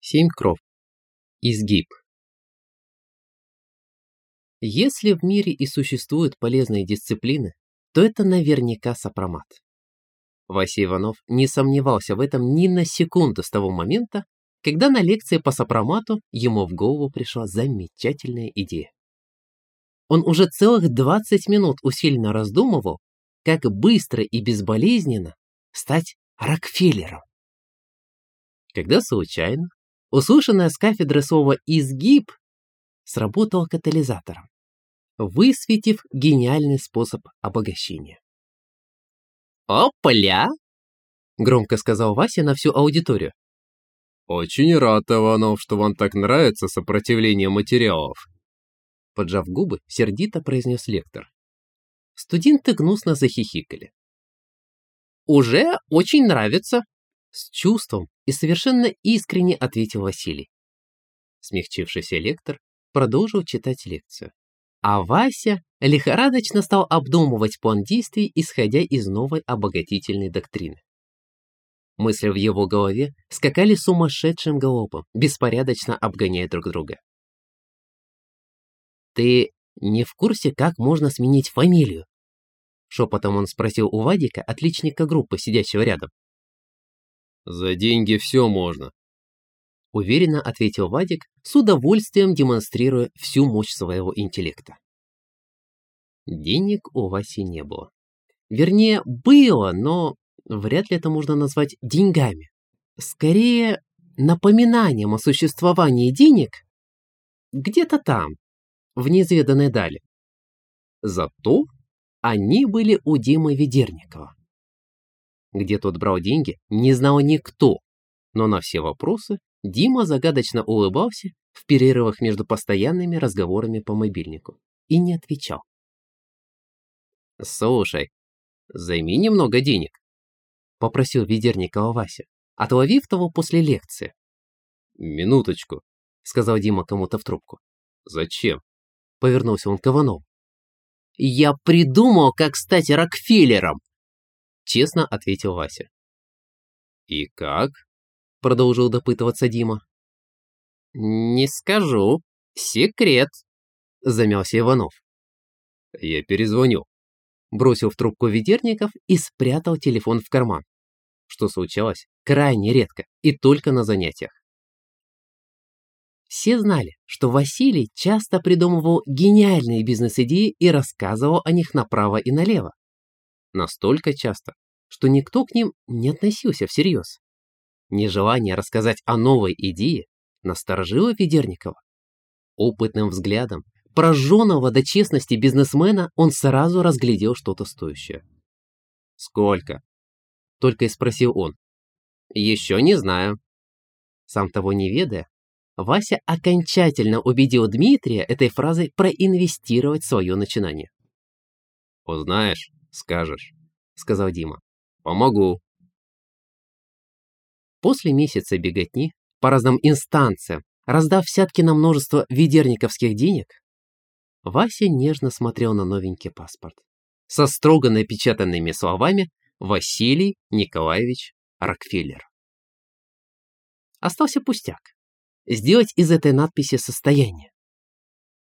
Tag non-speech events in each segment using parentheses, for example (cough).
Семь кров. Изгиб. Если в мире и существуют полезные дисциплины, то это наверняка сопромат. Вася Иванов не сомневался в этом ни на секунду с того момента, когда на лекции по сопромату ему в голову пришла замечательная идея. Он уже целых 20 минут усиленно раздумывал, как быстро и безболезненно стать Рокфеллером. Когда случайно услышанное с кафедры слово «изгиб» сработало катализатором, высветив гениальный способ обогащения. «Опля!» — громко сказал Вася на всю аудиторию. «Очень рад, Иванов, что вам так нравится сопротивление материалов», поджав губы, сердито произнес лектор. Студенты гнусно захихикали. «Уже очень нравится», — с чувством и совершенно искренне ответил Василий. Смягчившийся лектор продолжил читать лекцию. А Вася лихорадочно стал обдумывать план действий, исходя из новой обогатительной доктрины. Мысли в его голове скакали сумасшедшим галопом, беспорядочно обгоняя друг друга. «Ты не в курсе, как можно сменить фамилию?» Шепотом он спросил у Вадика, отличника группы, сидящего рядом. «За деньги все можно», — уверенно ответил Вадик, с удовольствием демонстрируя всю мощь своего интеллекта. Денег у Васи не было. Вернее, было, но вряд ли это можно назвать деньгами. Скорее, напоминанием о существовании денег где-то там, в неизведанной дали. Зато они были у Димы Ведерникова. Где тот брал деньги, не знал никто, но на все вопросы Дима загадочно улыбался в перерывах между постоянными разговорами по мобильнику и не отвечал. «Слушай, займи немного денег», — попросил Ведерникова Вася, отловив того после лекции. «Минуточку», — сказал Дима кому-то в трубку. «Зачем?» — повернулся он к Иванову. «Я придумал, как стать Рокфеллером!» — честно ответил Вася. «И как?» — продолжил допытываться Дима. «Не скажу. Секрет», — замялся Иванов. «Я перезвоню», — бросил в трубку ведерников и спрятал телефон в карман, что случалось крайне редко и только на занятиях. Все знали, что Василий часто придумывал гениальные бизнес-идеи и рассказывал о них направо и налево. Настолько часто, что никто к ним не относился всерьез. Нежелание рассказать о новой идее насторожило Ведерникова. Опытным взглядом, прожженного до честности бизнесмена, он сразу разглядел что-то стоящее. «Сколько?» — только и спросил он. «Еще не знаю». Сам того не ведая, Вася окончательно убедил Дмитрия этой фразой проинвестировать свое начинание. «Узнаешь, скажешь», — сказал Дима. «Помогу». После месяца беготни по разным инстанциям, раздав сятки на множество ведерниковских денег, Вася нежно смотрел на новенький паспорт со строго напечатанными словами «Василий Николаевич Рокфеллер». Остался пустяк сделать из этой надписи состояние.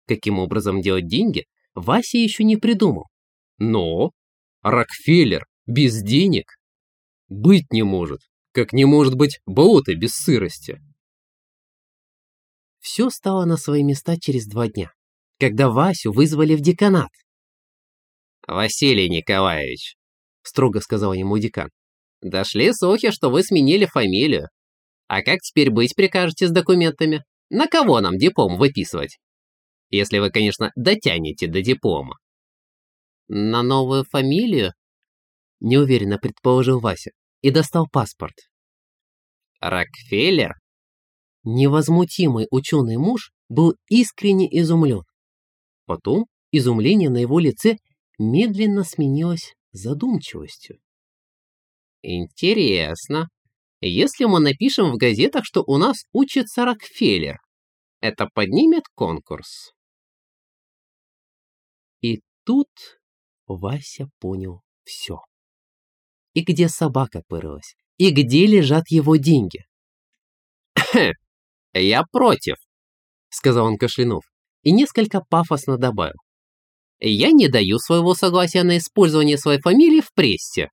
Каким образом делать деньги, Вася еще не придумал. Но Рокфеллер без денег быть не может, как не может быть болото без сырости. Все стало на свои места через два дня, когда Васю вызвали в деканат. «Василий Николаевич», — строго сказал ему декан, — «дошли слухи, что вы сменили фамилию. А как теперь быть прикажете с документами? На кого нам диплом выписывать? Если вы, конечно, дотянете до диплома. На новую фамилию? Неуверенно предположил Вася и достал паспорт. Рокфеллер? Невозмутимый ученый муж был искренне изумлен. Потом изумление на его лице медленно сменилось задумчивостью. «Интересно», если мы напишем в газетах, что у нас учится Рокфеллер, это поднимет конкурс. И тут Вася понял все. И где собака пырылась, и где лежат его деньги. (clears throat) «Я против», — сказал он кашлянув, и несколько пафосно добавил. «Я не даю своего согласия на использование своей фамилии в прессе».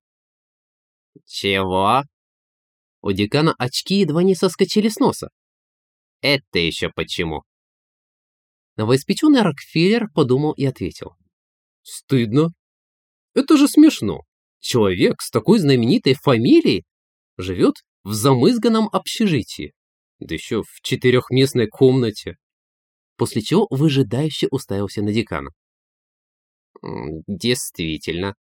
«Чего?» У декана очки едва не соскочили с носа. «Это еще почему?» Новоиспеченный Рокфеллер подумал и ответил. «Стыдно. Это же смешно. Человек с такой знаменитой фамилией живет в замызганном общежитии, да еще в четырехместной комнате». После чего выжидающе уставился на декана. «Действительно,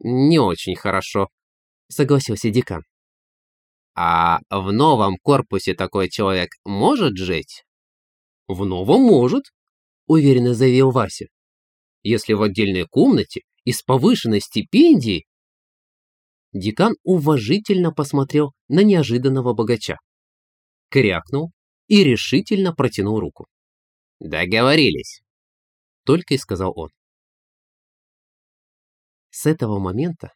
не очень хорошо», — согласился декан. «А в новом корпусе такой человек может жить?» «В новом может», — уверенно заявил Вася. «Если в отдельной комнате и с повышенной стипендией...» Декан уважительно посмотрел на неожиданного богача, крякнул и решительно протянул руку. «Договорились», — только и сказал он. С этого момента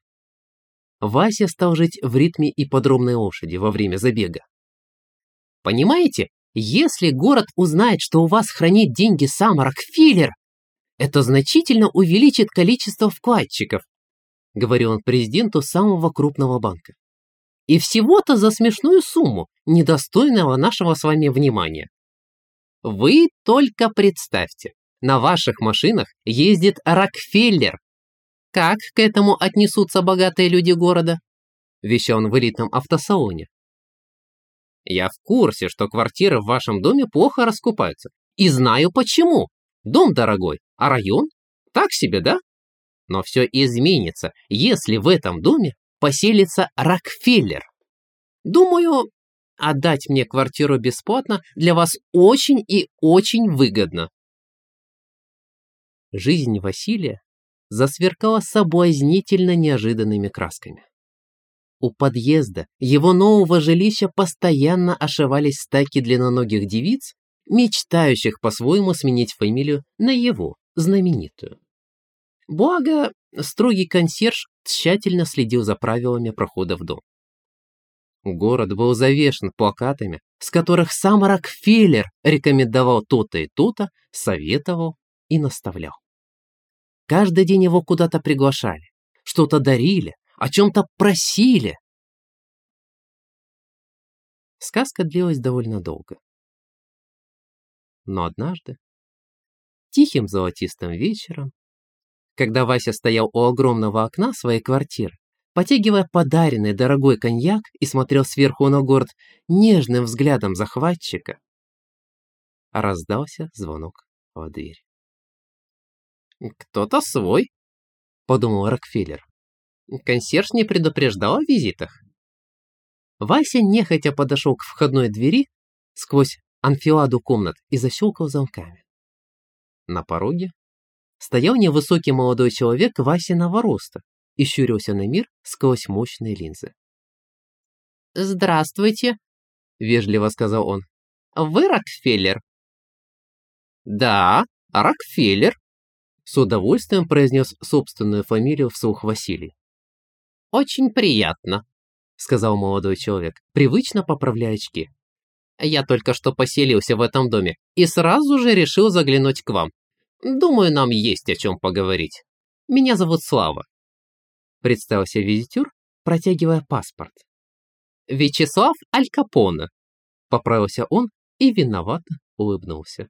Вася стал жить в ритме ипподромной лошади во время забега. Понимаете, если город узнает, что у вас хранит деньги сам Рокфеллер, это значительно увеличит количество вкладчиков, говорил он президенту самого крупного банка. И всего-то за смешную сумму, недостойного нашего с вами внимания. Вы только представьте, на ваших машинах ездит Рокфеллер, как к этому отнесутся богатые люди города? Вещал он в элитном автосалоне. Я в курсе, что квартиры в вашем доме плохо раскупаются. И знаю почему. Дом дорогой, а район? Так себе, да? Но все изменится, если в этом доме поселится Рокфеллер. Думаю, отдать мне квартиру бесплатно для вас очень и очень выгодно. Жизнь Василия засверкала соблазнительно неожиданными красками. У подъезда его нового жилища постоянно ошивались стайки длинноногих девиц, мечтающих по-своему сменить фамилию на его, знаменитую. Благо, строгий консьерж тщательно следил за правилами прохода в дом. Город был завешен плакатами, с которых сам Рокфеллер рекомендовал то-то и то-то, советовал и наставлял. Каждый день его куда-то приглашали, что-то дарили, о чем-то просили. Сказка длилась довольно долго. Но однажды, тихим золотистым вечером, когда Вася стоял у огромного окна своей квартиры, потягивая подаренный дорогой коньяк и смотрел сверху на город нежным взглядом захватчика, раздался звонок в дверь. «Кто-то свой», — подумал Рокфеллер. Консьерж не предупреждал о визитах. Вася нехотя подошел к входной двери сквозь анфиладу комнат и защелкал замками. На пороге стоял невысокий молодой человек Васиного роста и щурился на мир сквозь мощные линзы. «Здравствуйте», — вежливо сказал он. «Вы Рокфеллер?» «Да, Рокфеллер», с удовольствием произнес собственную фамилию вслух Василий. «Очень приятно», — сказал молодой человек, привычно поправляя очки. «Я только что поселился в этом доме и сразу же решил заглянуть к вам. Думаю, нам есть о чем поговорить. Меня зовут Слава». Представился визитер, протягивая паспорт. «Вячеслав Аль Капоне», — поправился он и виновато улыбнулся.